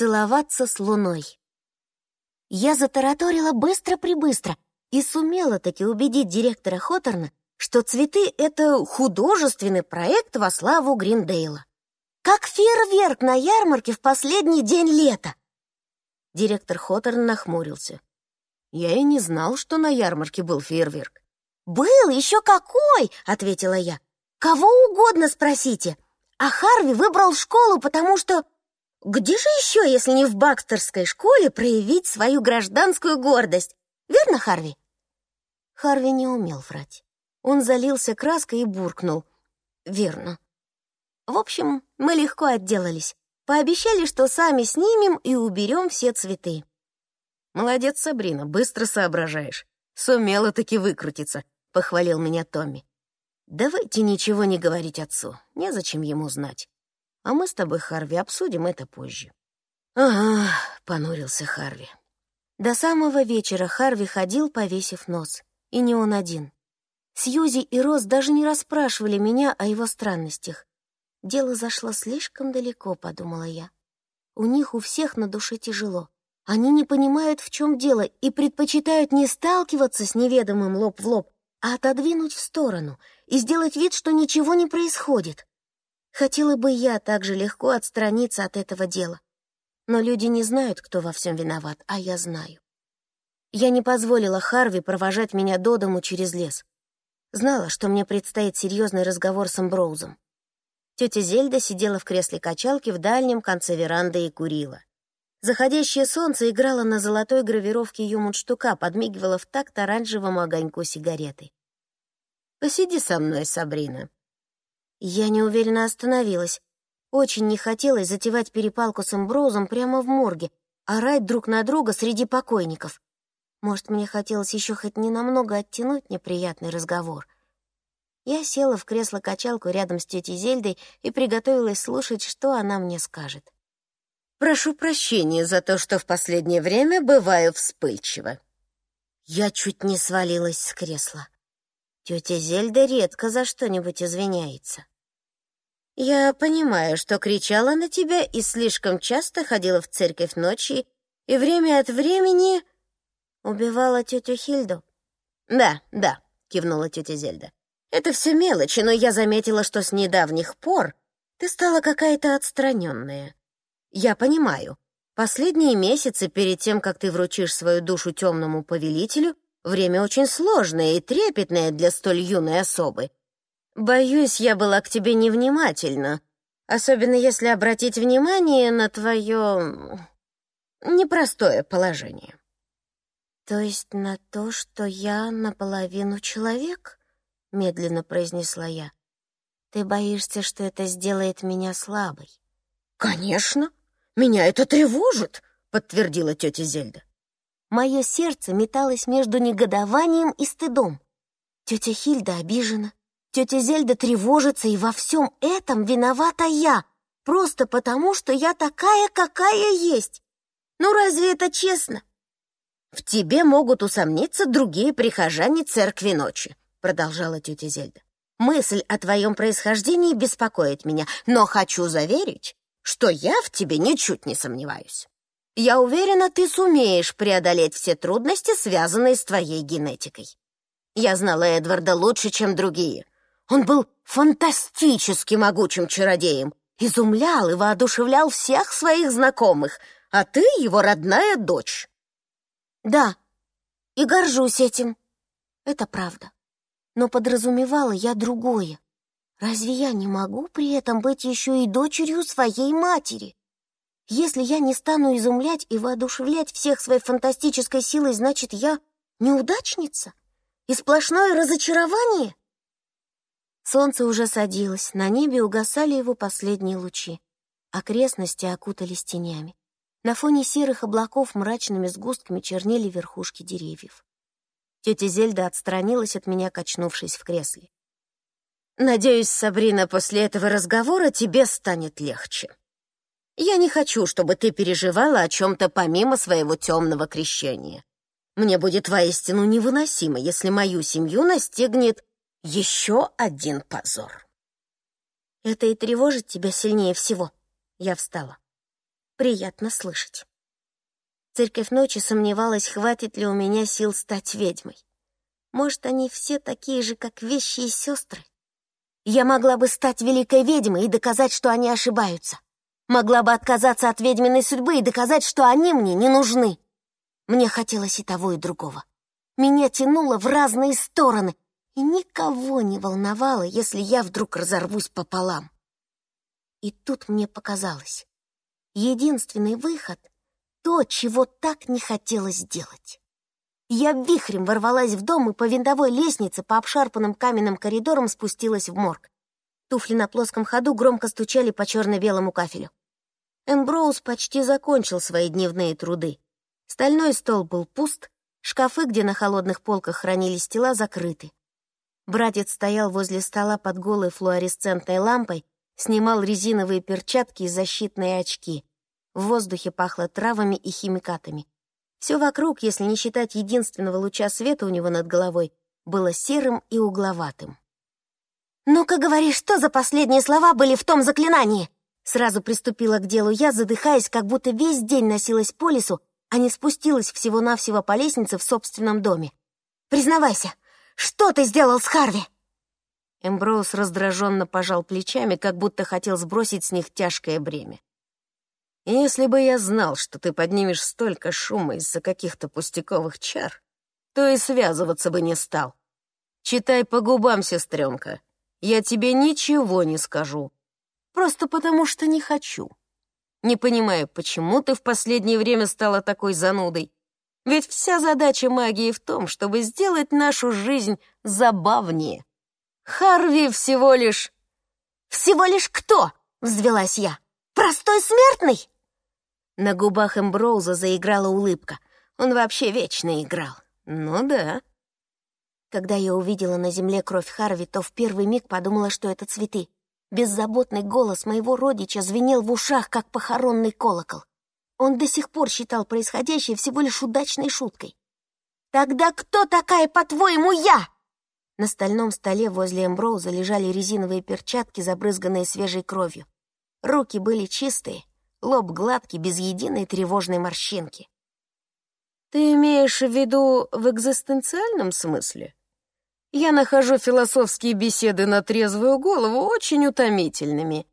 целоваться с луной. Я затараторила быстро-прибыстро и сумела таки убедить директора Хоторна, что цветы — это художественный проект во славу Гриндейла. Как фейерверк на ярмарке в последний день лета. Директор Хоторн нахмурился. Я и не знал, что на ярмарке был фейерверк. «Был, еще какой!» — ответила я. «Кого угодно спросите. А Харви выбрал школу, потому что... Где же еще, если не в Бакстерской школе, проявить свою гражданскую гордость? Верно, Харви?» Харви не умел врать. Он залился краской и буркнул. «Верно». В общем, мы легко отделались. Пообещали, что сами снимем и уберем все цветы. «Молодец, Сабрина, быстро соображаешь. Сумела таки выкрутиться», — похвалил меня Томми. «Давайте ничего не говорить отцу, незачем ему знать. А мы с тобой, Харви, обсудим это позже». «Ага», — понурился Харви. До самого вечера Харви ходил, повесив нос. И не он один. Сьюзи и Рос даже не расспрашивали меня о его странностях. Дело зашло слишком далеко, подумала я. У них у всех на душе тяжело. Они не понимают, в чем дело, и предпочитают не сталкиваться с неведомым лоб в лоб, а отодвинуть в сторону и сделать вид, что ничего не происходит. Хотела бы я так же легко отстраниться от этого дела. Но люди не знают, кто во всем виноват, а я знаю. Я не позволила Харви провожать меня до дому через лес. Знала, что мне предстоит серьезный разговор с Амброузом. Тетя Зельда сидела в кресле качалки в дальнем конце веранды и курила. Заходящее солнце играло на золотой гравировке ее мундштука, подмигивало в такт оранжевому огоньку сигареты. «Посиди со мной, Сабрина». Я неуверенно остановилась. Очень не хотелось затевать перепалку с Эмброузом прямо в морге, орать друг на друга среди покойников. Может, мне хотелось еще хоть ненамного оттянуть неприятный разговор. Я села в кресло-качалку рядом с тетей Зельдой и приготовилась слушать, что она мне скажет. Прошу прощения за то, что в последнее время бываю вспыльчива. Я чуть не свалилась с кресла. Тетя Зельда редко за что-нибудь извиняется. Я понимаю, что кричала на тебя и слишком часто ходила в церковь ночи и время от времени убивала тетю Хильду. Да, да, кивнула тетя Зельда. Это все мелочи, но я заметила, что с недавних пор ты стала какая-то отстраненная. Я понимаю. Последние месяцы перед тем, как ты вручишь свою душу темному повелителю, время очень сложное и трепетное для столь юной особы. Боюсь, я была к тебе невнимательна, особенно если обратить внимание на твое непростое положение. То есть на то, что я наполовину человек? Медленно произнесла я. Ты боишься, что это сделает меня слабой? Конечно. Меня это тревожит, подтвердила тетя Зельда. Мое сердце металось между негодованием и стыдом. Тетя Хильда обижена, тетя Зельда тревожится, и во всем этом виновата я, просто потому, что я такая, какая есть. Ну разве это честно? В тебе могут усомниться другие прихожане церкви ночи, продолжала тетя Зельда. Мысль о твоем происхождении беспокоит меня, но хочу заверить, что я в тебе ничуть не сомневаюсь. Я уверена, ты сумеешь преодолеть все трудности, связанные с твоей генетикой. Я знала Эдварда лучше, чем другие. Он был фантастически могучим чародеем, изумлял и воодушевлял всех своих знакомых, а ты его родная дочь. Да, и горжусь этим. Это правда. Но подразумевала я другое. Разве я не могу при этом быть еще и дочерью своей матери? Если я не стану изумлять и воодушевлять всех своей фантастической силой, значит, я неудачница? И сплошное разочарование? Солнце уже садилось, на небе угасали его последние лучи. Окрестности окутались тенями. На фоне серых облаков мрачными сгустками чернели верхушки деревьев. Тетя Зельда отстранилась от меня, качнувшись в кресле. Надеюсь, Сабрина, после этого разговора тебе станет легче. Я не хочу, чтобы ты переживала о чем-то помимо своего темного крещения. Мне будет воистину невыносимо, если мою семью настигнет еще один позор. Это и тревожит тебя сильнее всего. Я встала. приятно слышать. Церковь ночи сомневалась, хватит ли у меня сил стать ведьмой. Может, они все такие же, как вещи и сестры? Я могла бы стать великой ведьмой и доказать, что они ошибаются. Могла бы отказаться от ведьминой судьбы и доказать, что они мне не нужны. Мне хотелось и того, и другого. Меня тянуло в разные стороны, и никого не волновало, если я вдруг разорвусь пополам. И тут мне показалось, единственный выход — то, чего так не хотелось делать. Я вихрем ворвалась в дом и по винтовой лестнице по обшарпанным каменным коридорам спустилась в морг. Туфли на плоском ходу громко стучали по черно-белому кафелю. Эмброуз почти закончил свои дневные труды. Стальной стол был пуст, шкафы, где на холодных полках хранились тела, закрыты. Братец стоял возле стола под голой флуоресцентной лампой, снимал резиновые перчатки и защитные очки. В воздухе пахло травами и химикатами. Все вокруг, если не считать единственного луча света у него над головой, было серым и угловатым. «Ну-ка говори, что за последние слова были в том заклинании?» Сразу приступила к делу я, задыхаясь, как будто весь день носилась по лесу, а не спустилась всего-навсего по лестнице в собственном доме. «Признавайся, что ты сделал с Харви?» Эмброуз раздраженно пожал плечами, как будто хотел сбросить с них тяжкое бремя. «Если бы я знал, что ты поднимешь столько шума из-за каких-то пустяковых чар, то и связываться бы не стал. Читай по губам, сестренка. Я тебе ничего не скажу. Просто потому, что не хочу. Не понимаю, почему ты в последнее время стала такой занудой. Ведь вся задача магии в том, чтобы сделать нашу жизнь забавнее. Харви всего лишь... «Всего лишь кто?» — взвелась я. «Простой смертный?» На губах Эмброуза заиграла улыбка. Он вообще вечно играл. Ну да. Когда я увидела на земле кровь Харви, то в первый миг подумала, что это цветы. Беззаботный голос моего родича звенел в ушах, как похоронный колокол. Он до сих пор считал происходящее всего лишь удачной шуткой. «Тогда кто такая, по-твоему, я?» На стальном столе возле Эмброуза лежали резиновые перчатки, забрызганные свежей кровью. Руки были чистые, лоб гладкий, без единой тревожной морщинки. «Ты имеешь в виду в экзистенциальном смысле?» Я нахожу философские беседы на трезвую голову очень утомительными.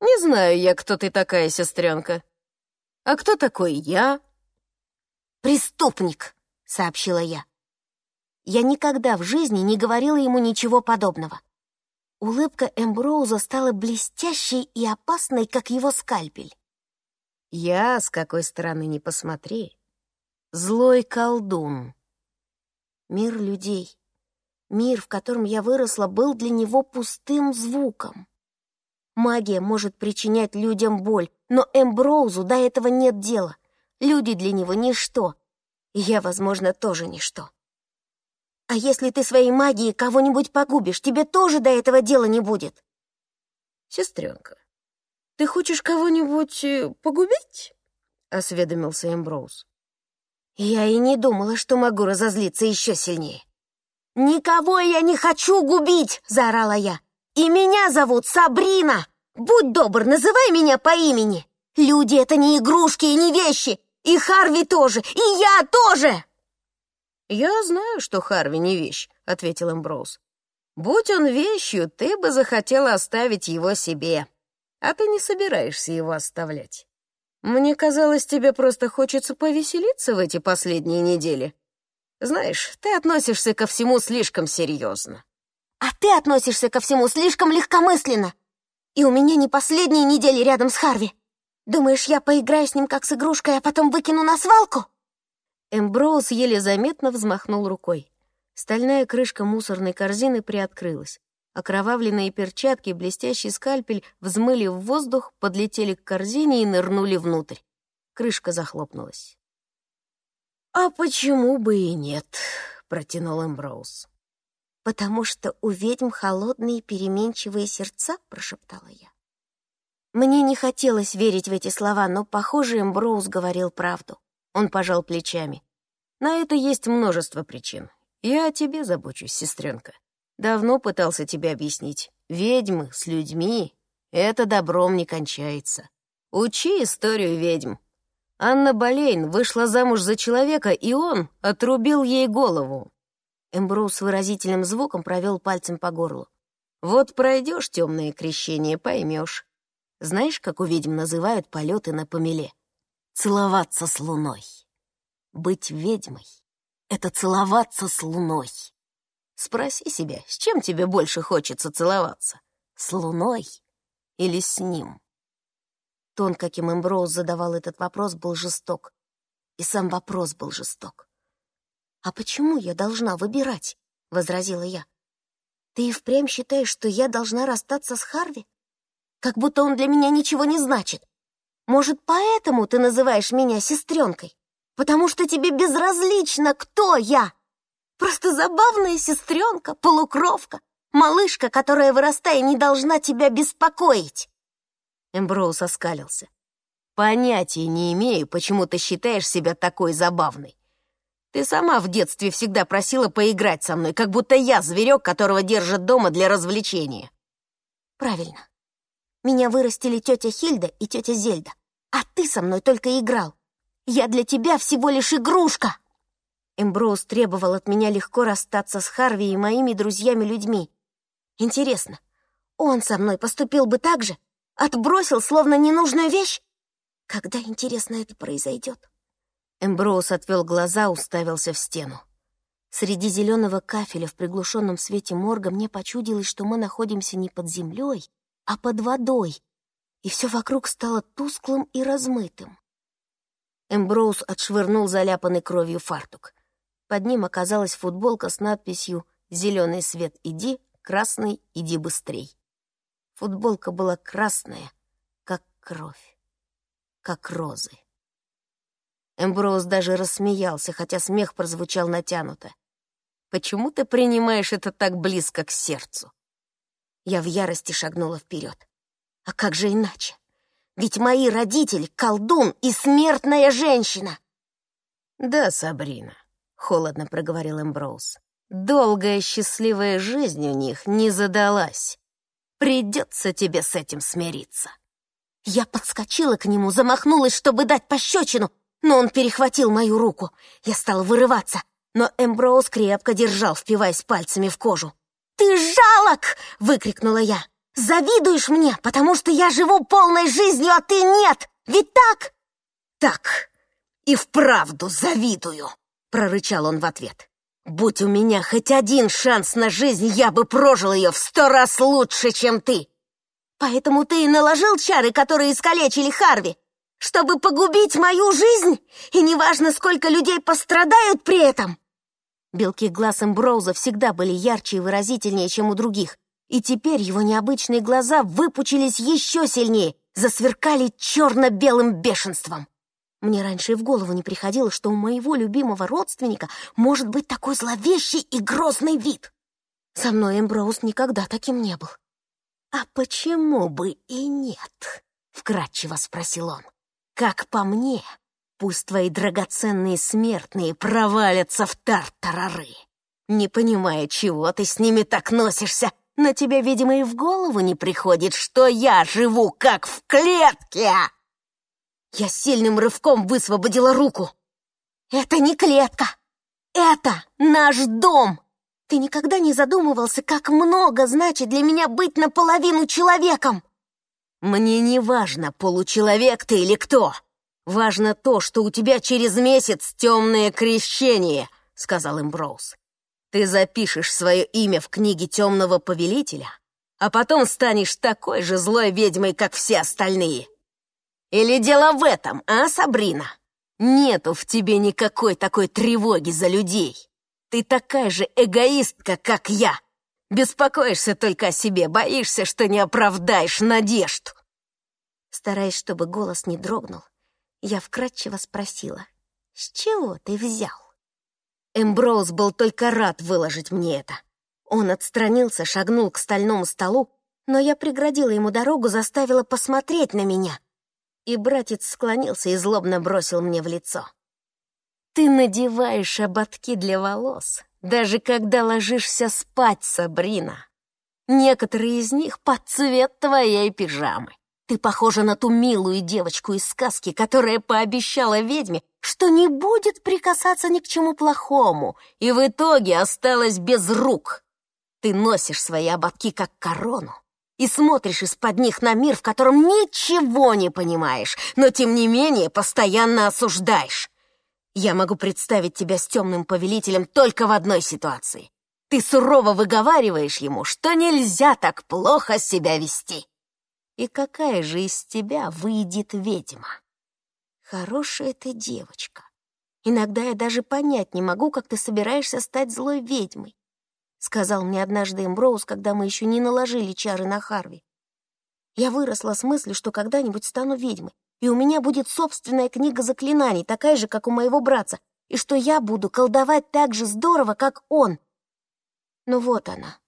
Не знаю я, кто ты такая, сестренка. А кто такой я? Преступник, сообщила я. Я никогда в жизни не говорила ему ничего подобного. Улыбка Эмброуза стала блестящей и опасной, как его скальпель. Я, с какой стороны не посмотри, злой колдун. Мир людей, мир, в котором я выросла, был для него пустым звуком. Магия может причинять людям боль, но Эмброузу до этого нет дела. Люди для него — ничто. И я, возможно, тоже ничто. А если ты своей магией кого-нибудь погубишь, тебе тоже до этого дела не будет. Сестренка, ты хочешь кого-нибудь э, погубить? Осведомился Эмброуз. Я и не думала, что могу разозлиться еще сильнее. «Никого я не хочу губить!» — заорала я. «И меня зовут Сабрина! Будь добр, называй меня по имени! Люди — это не игрушки и не вещи! И Харви тоже! И я тоже!» «Я знаю, что Харви не вещь», — ответил Эмброуз. «Будь он вещью, ты бы захотела оставить его себе. А ты не собираешься его оставлять. Мне казалось, тебе просто хочется повеселиться в эти последние недели. Знаешь, ты относишься ко всему слишком серьезно. А ты относишься ко всему слишком легкомысленно. И у меня не последние недели рядом с Харви. Думаешь, я поиграю с ним как с игрушкой, а потом выкину на свалку?» Эмброуз еле заметно взмахнул рукой. Стальная крышка мусорной корзины приоткрылась. Окровавленные перчатки и блестящий скальпель взмыли в воздух, подлетели к корзине и нырнули внутрь. Крышка захлопнулась. «А почему бы и нет?» — протянул Эмброуз. «Потому что у ведьм холодные переменчивые сердца», — прошептала я. Мне не хотелось верить в эти слова, но, похоже, Эмброуз говорил правду. Он пожал плечами. «На это есть множество причин. Я о тебе забочусь, сестренка. Давно пытался тебе объяснить. Ведьмы с людьми — это добром не кончается. Учи историю ведьм. Анна Болейн вышла замуж за человека, и он отрубил ей голову. Эмброуз выразительным звуком провел пальцем по горлу. Вот пройдешь темное крещение, поймешь. Знаешь, как у ведьм называют полеты на помеле? Целоваться с луной. Быть ведьмой — это целоваться с луной. Спроси себя, с чем тебе больше хочется целоваться? С луной или с ним? Тон, каким Эмброуз задавал этот вопрос, был жесток. И сам вопрос был жесток. «А почему я должна выбирать?» — возразила я. «Ты и впрямь считаешь, что я должна расстаться с Харви? Как будто он для меня ничего не значит. Может, поэтому ты называешь меня сестренкой? Потому что тебе безразлично, кто я? Просто забавная сестренка, полукровка, малышка, которая, вырастая, не должна тебя беспокоить». Эмброуз оскалился. «Понятия не имею, почему ты считаешь себя такой забавной. Ты сама в детстве всегда просила поиграть со мной, как будто я зверек, которого держат дома для развлечения». «Правильно. Меня вырастили тетя Хильда и тетя Зельда, а ты со мной только играл. Я для тебя всего лишь игрушка!» Эмброуз требовал от меня легко расстаться с Харви и моими друзьями-людьми. Интересно, он со мной поступил бы так же? Отбросил, словно ненужную вещь? Когда, интересно, это произойдет? Эмброуз отвел глаза, уставился в стену. Среди зеленого кафеля в приглушенном свете морга мне почудилось, что мы находимся не под землей, а под водой, и все вокруг стало тусклым и размытым. Эмброуз отшвырнул заляпанный кровью фартук. Под ним оказалась футболка с надписью «Зеленый свет, иди, красный, иди быстрей». Футболка была красная, как кровь, как розы. Эмброуз даже рассмеялся, хотя смех прозвучал натянуто. «Почему ты принимаешь это так близко к сердцу?» Я в ярости шагнула вперед. «А как же иначе? Ведь мои родители — колдун и смертная женщина!» «Да, Сабрина», — холодно проговорил Эмброуз. «Долгая счастливая жизнь у них не задалась. Придется тебе с этим смириться». Я подскочила к нему, замахнулась, чтобы дать пощечину, но он перехватил мою руку. Я стала вырываться, но Эмброуз крепко держал, впиваясь пальцами в кожу. «Ты жалок!» — выкрикнула я. «Завидуешь мне, потому что я живу полной жизнью, а ты нет! Ведь так?» «Так, и вправду завидую!» — прорычал он в ответ. «Будь у меня хоть один шанс на жизнь, я бы прожил ее в сто раз лучше, чем ты!» «Поэтому ты и наложил чары, которые искалечили Харви, чтобы погубить мою жизнь, и неважно, сколько людей пострадают при этом. Белки глаз Эмброуза всегда были ярче и выразительнее, чем у других, и теперь его необычные глаза выпучились еще сильнее, засверкали черно-белым бешенством. Мне раньше и в голову не приходило, что у моего любимого родственника может быть такой зловещий и грозный вид. Со мной Эмброуз никогда таким не был. «А почему бы и нет?» — вкратчиво спросил он. Как по мне, пусть твои драгоценные смертные провалятся в тартарары. Не понимая, чего ты с ними так носишься, но тебе, видимо, и в голову не приходит, что я живу как в клетке. Я сильным рывком высвободила руку. Это не клетка. Это наш дом. Ты никогда не задумывался, как много значит для меня быть наполовину человеком? «Мне не важно, получеловек ты или кто. Важно то, что у тебя через месяц темное крещение», — сказал Эмброуз. «Ты запишешь свое имя в книге темного повелителя, а потом станешь такой же злой ведьмой, как все остальные. Или дело в этом, а, Сабрина? Нету в тебе никакой такой тревоги за людей. Ты такая же эгоистка, как я». Беспокоишься только о себе, боишься, что не оправдаешь надежд. Стараясь, чтобы голос не дрогнул, я вкратчиво спросила, «С чего ты взял?» Эмброуз был только рад выложить мне это. Он отстранился, шагнул к стальному столу, но я преградила ему дорогу, заставила посмотреть на меня. И братец склонился и злобно бросил мне в лицо. «Ты надеваешь ободки для волос, даже когда ложишься спать, Сабрина. Некоторые из них под цвет твоей пижамы. Ты похожа на ту милую девочку из сказки, которая пообещала ведьме, что не будет прикасаться ни к чему плохому, и в итоге осталась без рук. Ты носишь свои ободки как корону и смотришь из-под них на мир, в котором ничего не понимаешь, но тем не менее постоянно осуждаешь. Я могу представить тебя с темным повелителем только в одной ситуации. Ты сурово выговариваешь ему, что нельзя так плохо себя вести. И какая же из тебя выйдет ведьма? Хорошая ты девочка. Иногда я даже понять не могу, как ты собираешься стать злой ведьмой, сказал мне однажды Эмброуз, когда мы еще не наложили чары на Харви. Я выросла с мыслью, что когда-нибудь стану ведьмой, и у меня будет собственная книга заклинаний, такая же, как у моего братца, и что я буду колдовать так же здорово, как он. Но вот она,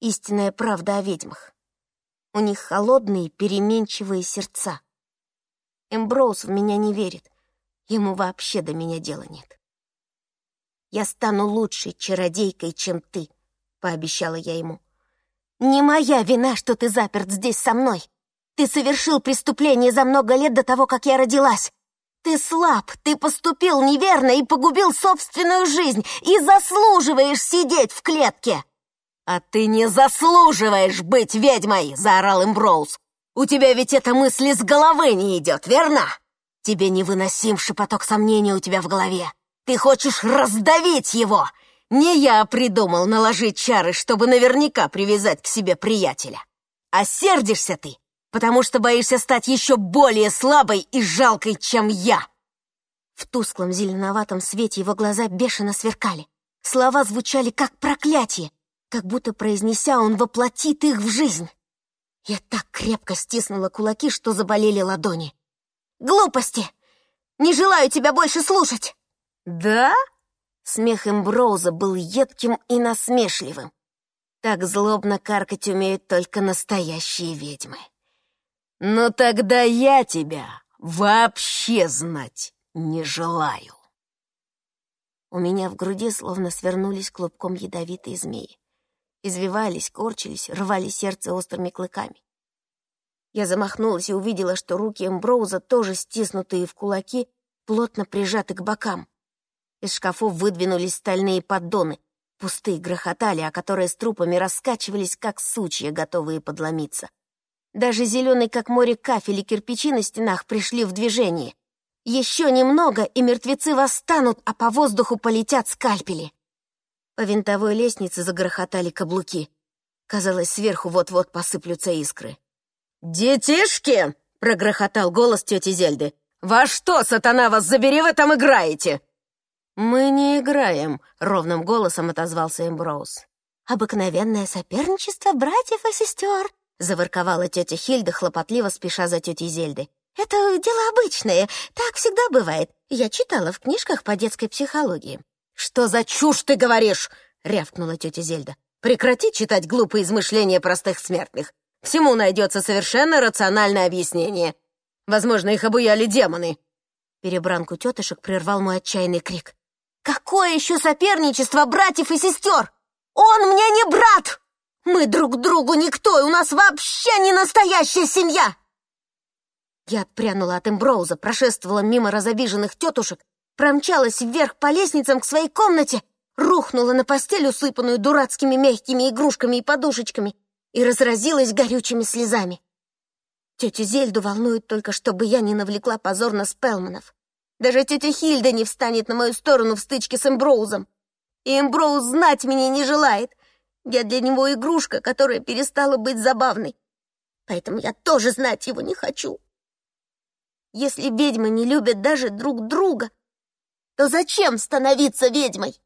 истинная правда о ведьмах. У них холодные, переменчивые сердца. Эмброуз в меня не верит. Ему вообще до меня дела нет. «Я стану лучшей чародейкой, чем ты», — пообещала я ему. «Не моя вина, что ты заперт здесь со мной. Ты совершил преступление за много лет до того, как я родилась. Ты слаб, ты поступил неверно и погубил собственную жизнь и заслуживаешь сидеть в клетке!» «А ты не заслуживаешь быть ведьмой!» — заорал Эмброуз. «У тебя ведь эта мысль из головы не идет, верно? Тебе невыносим шепоток сомнений у тебя в голове. Ты хочешь раздавить его! Не я придумал наложить чары, чтобы наверняка привязать к себе приятеля. А сердишься ты, потому что боишься стать еще более слабой и жалкой, чем я!» В тусклом зеленоватом свете его глаза бешено сверкали. Слова звучали как проклятие, как будто произнеся, он воплотит их в жизнь. Я так крепко стиснула кулаки, что заболели ладони. «Глупости! Не желаю тебя больше слушать!» «Да?» Смех Эмброуза был едким и насмешливым. Так злобно каркать умеют только настоящие ведьмы. «Но тогда я тебя вообще знать не желаю!» У меня в груди словно свернулись клубком ядовитые змеи извивались, корчились, рвали сердце острыми клыками. Я замахнулась и увидела, что руки Эмброуза, тоже стиснутые в кулаки, плотно прижаты к бокам. Из шкафов выдвинулись стальные поддоны, пустые грохотали, а которые с трупами раскачивались, как сучья, готовые подломиться. Даже зеленый, как море, кафель и кирпичи на стенах пришли в движение. Еще немного, и мертвецы восстанут, а по воздуху полетят скальпели. По винтовой лестнице загрохотали каблуки. Казалось, сверху вот-вот посыплются искры. «Детишки!» — прогрохотал голос тети Зельды. «Во что, сатана, вас забери, вы там играете?» «Мы не играем», — ровным голосом отозвался Эмброуз. «Обыкновенное соперничество братьев и сестер», — заворковала тетя Хильда, хлопотливо спеша за тетей Зельды. «Это дело обычное, так всегда бывает. Я читала в книжках по детской психологии. «Что за чушь ты говоришь?» — рявкнула тетя Зельда. «Прекрати читать глупые измышления простых смертных. Всему найдется совершенно рациональное объяснение. Возможно, их обуяли демоны». Перебранку тетушек прервал мой отчаянный крик. «Какое еще соперничество братьев и сестер? Он мне не брат! Мы друг другу никто, и у нас вообще не настоящая семья!» Я отпрянула от Эмброуза, прошествовала мимо разобиженных тетушек промчалась вверх по лестницам к своей комнате, рухнула на постель, усыпанную дурацкими мягкими игрушками и подушечками, и разразилась горючими слезами. Тетю Зельду волнует только, чтобы я не навлекла позор на Спелманов. Даже тетя Хильда не встанет на мою сторону в стычке с Эмброузом. И Эмброуз знать меня не желает. Я для него игрушка, которая перестала быть забавной. Поэтому я тоже знать его не хочу. Если ведьмы не любят даже друг друга, то зачем становиться ведьмой?